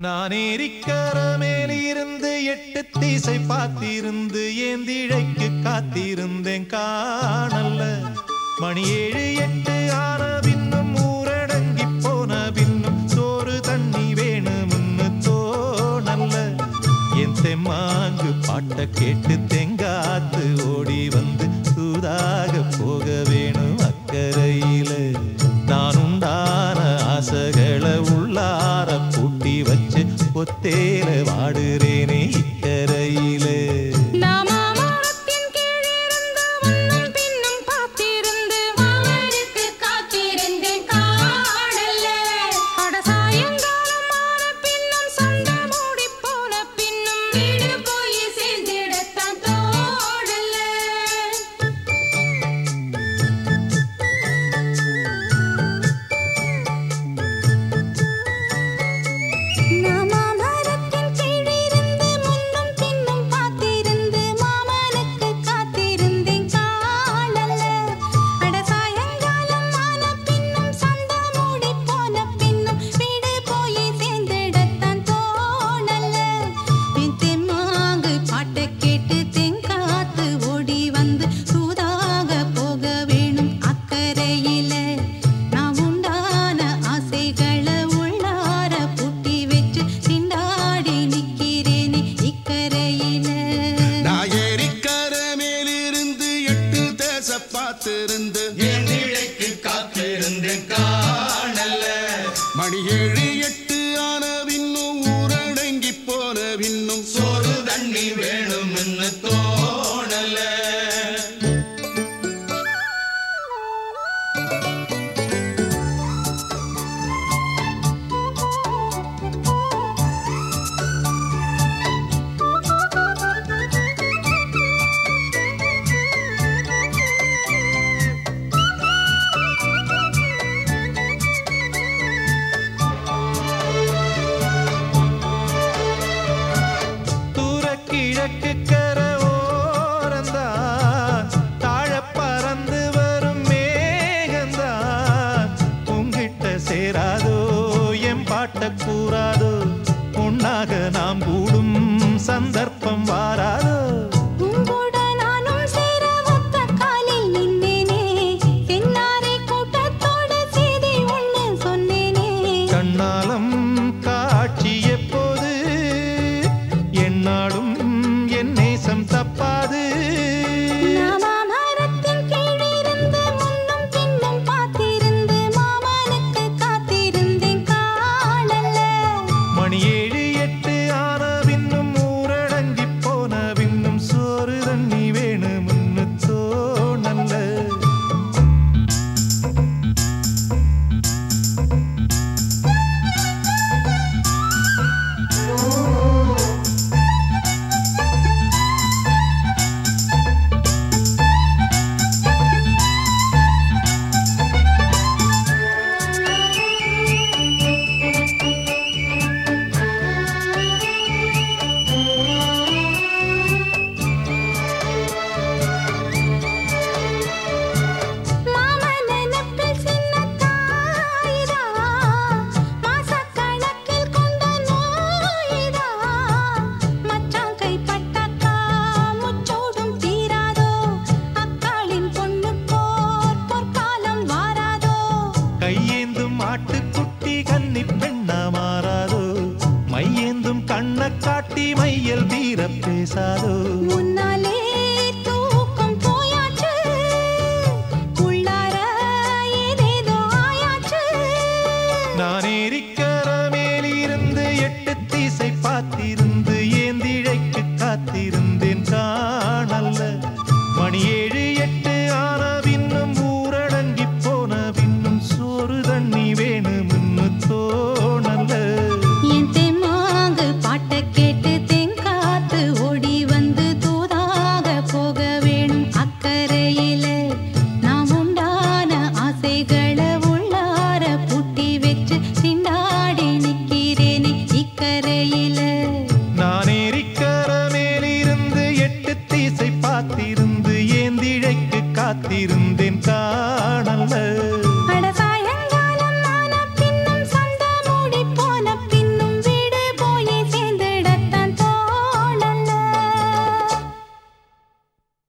நான் ஏரிக்கரமேலிருந்து எட்டு தீசை பார்த்திருந்து ஏந்திழைக்கு காத்திருந்தேன் காணல்ல. மணி ஏழு எட்டு ஆன பின்னும் ஊரடங்கி போன பின்னும் சோறு தண்ணி வேணும்னு தோணல்ல. என் தெம்மாங்கு பாட்டை கேட்டு தெங்காத்து ஓடி வந்து சூதாக போகவே te காத்திருந்த సందర్భం వారా காட்டி மையல் தீர பேசாதோ.